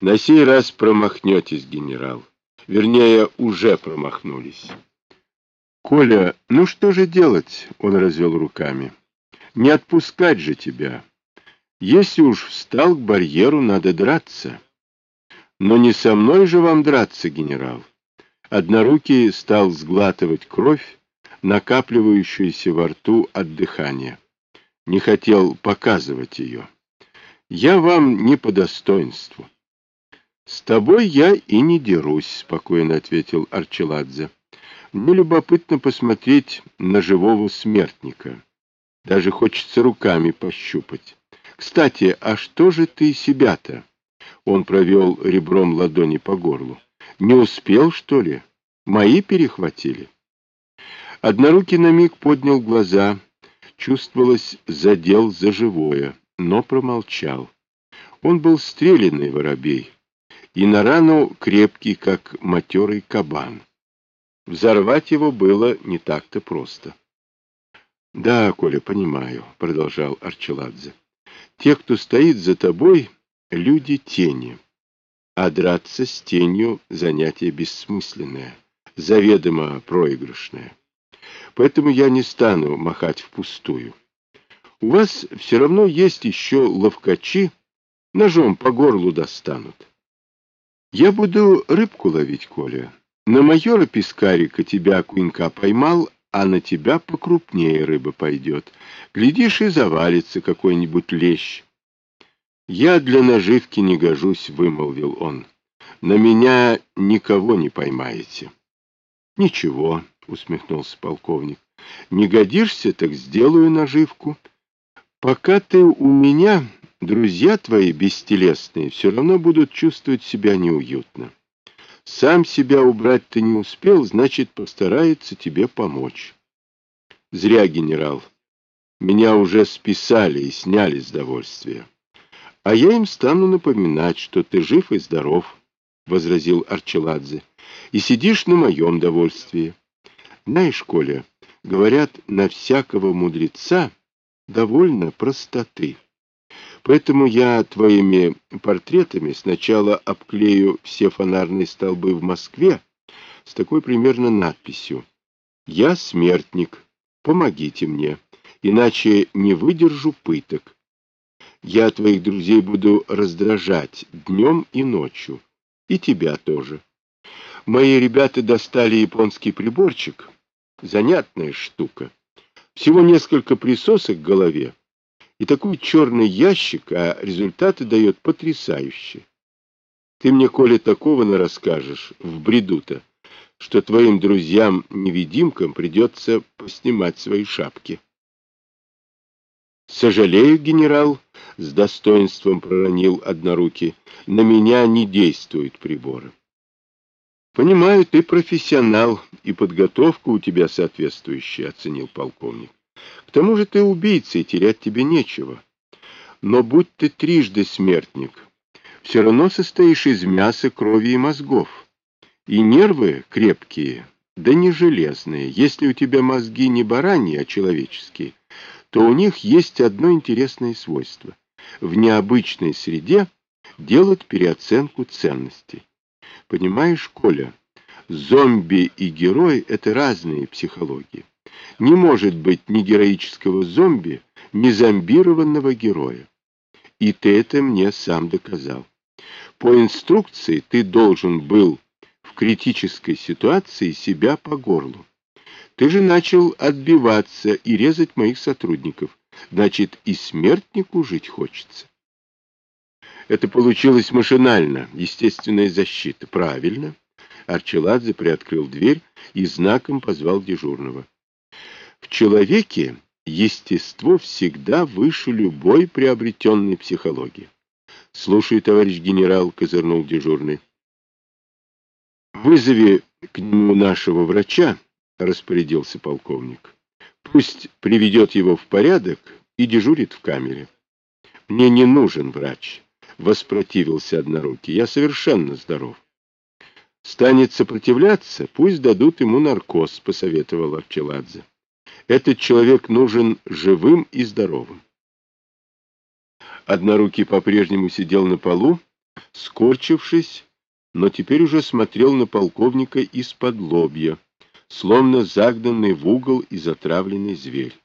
На сей раз промахнетесь, генерал. Вернее, уже промахнулись. Коля, ну что же делать? Он развел руками. Не отпускать же тебя. Если уж встал к барьеру, надо драться. Но не со мной же вам драться, генерал. Однорукий стал сглатывать кровь, накапливающуюся во рту от дыхания. Не хотел показывать ее. Я вам не по достоинству. С тобой я и не дерусь, спокойно ответил Арчеладзе. Мне любопытно посмотреть на живого смертника. Даже хочется руками пощупать. Кстати, а что же ты себя-то? Он провел ребром ладони по горлу. Не успел, что ли? Мои перехватили. Однорукий на миг поднял глаза. Чувствовалось, задел за живое, но промолчал. Он был стрелянный воробей, и на рану крепкий, как матерый кабан. Взорвать его было не так-то просто. — Да, Коля, понимаю, — продолжал Арчеладзе. — Те, кто стоит за тобой, — люди тени, а драться с тенью — занятие бессмысленное, заведомо проигрышное. Поэтому я не стану махать впустую. У вас все равно есть еще ловкачи, ножом по горлу достанут. Я буду рыбку ловить, Коля. На майора Пискарика тебя Куинка поймал, а на тебя покрупнее рыба пойдет. Глядишь, и завалится какой-нибудь лещ. Я для наживки не гожусь, — вымолвил он. На меня никого не поймаете. Ничего, — усмехнулся полковник. Не годишься, так сделаю наживку. Пока ты у меня, друзья твои бестелесные все равно будут чувствовать себя неуютно. Сам себя убрать ты не успел, значит, постарается тебе помочь. Зря, генерал. Меня уже списали и сняли с довольствия. А я им стану напоминать, что ты жив и здоров, — возразил Арчеладзе, — и сидишь на моем довольствии. Знаешь, Коля, говорят, на всякого мудреца довольно простоты. Поэтому я твоими портретами сначала обклею все фонарные столбы в Москве с такой примерно надписью «Я смертник, помогите мне, иначе не выдержу пыток. Я твоих друзей буду раздражать днем и ночью, и тебя тоже. Мои ребята достали японский приборчик, занятная штука, всего несколько присосок к голове, и такой черный ящик, а результаты дает потрясающие. Ты мне, Коля, такого расскажешь в бреду-то, что твоим друзьям-невидимкам придется поснимать свои шапки. Сожалею, генерал, с достоинством проронил однорукий, на меня не действуют приборы. Понимаю, ты профессионал, и подготовка у тебя соответствующая, оценил полковник. К тому же ты убийца, и терять тебе нечего. Но будь ты трижды смертник, все равно состоишь из мяса, крови и мозгов. И нервы крепкие, да не железные. Если у тебя мозги не бараньи, а человеческие, то у них есть одно интересное свойство. В необычной среде делать переоценку ценностей. Понимаешь, Коля, зомби и герой — это разные психологии. Не может быть ни героического зомби, ни зомбированного героя. И ты это мне сам доказал. По инструкции ты должен был в критической ситуации себя по горлу. Ты же начал отбиваться и резать моих сотрудников. Значит, и смертнику жить хочется. Это получилось машинально, естественная защита. Правильно. Арчеладзе приоткрыл дверь и знаком позвал дежурного. В человеке естество всегда выше любой приобретенной психологии. Слушай, товарищ генерал, козырнул дежурный. Вызови к нему нашего врача, распорядился полковник. Пусть приведет его в порядок и дежурит в камере. Мне не нужен врач, воспротивился однорукий. Я совершенно здоров. Станет сопротивляться, пусть дадут ему наркоз, посоветовал Арчеладзе. Этот человек нужен живым и здоровым. Однорукий по-прежнему сидел на полу, скорчившись, но теперь уже смотрел на полковника из-под лобья, словно загнанный в угол и затравленный зверь.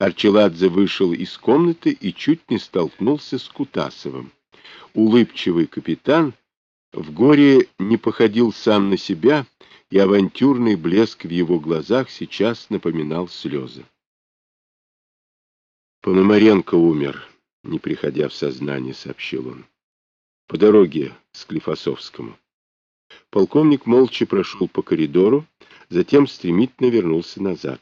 Арчеладзе вышел из комнаты и чуть не столкнулся с Кутасовым. Улыбчивый капитан в горе не походил сам на себя, и авантюрный блеск в его глазах сейчас напоминал слезы. Пономаренко умер, не приходя в сознание, сообщил он. По дороге с Клифосовскому. Полковник молча прошел по коридору, затем стремительно вернулся назад.